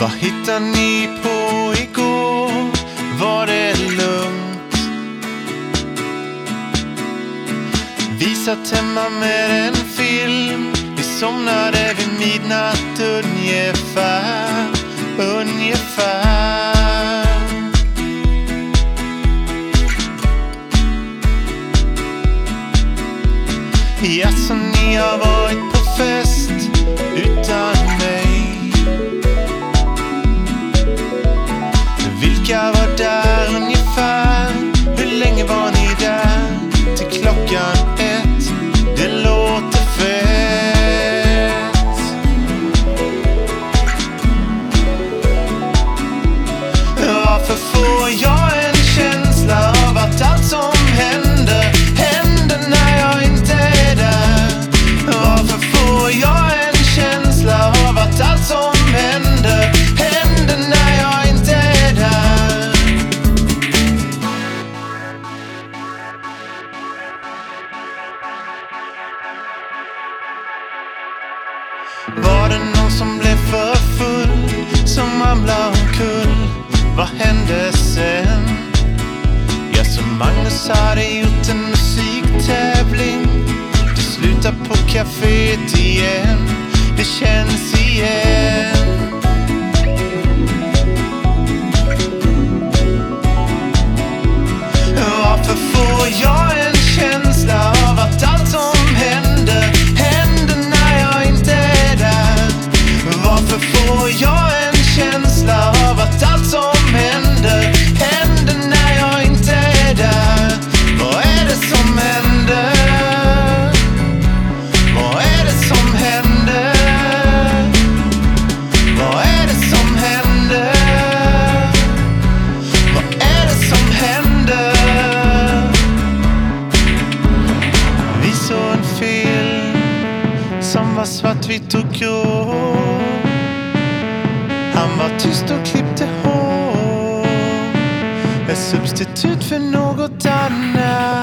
Vad hittade ni på igår? Var det lugnt? Vi satt hemma med en film Vi somnade vid midnatt ungefär Ungefär Jaså, ni har varit på fest utan mig brukar vara där ungefär? Hur länge var ni där? Till klockan ett Det låter fett Varför får jag Var det någon som blev för full som ramlade omkull? Vad hände sen? Ja, så Magnus hade gjort en musiktävling Det slutar på kaféet igen Det känns igen svartvitt och grå. Han var tyst och klippte hår. Ett substitut för något annat.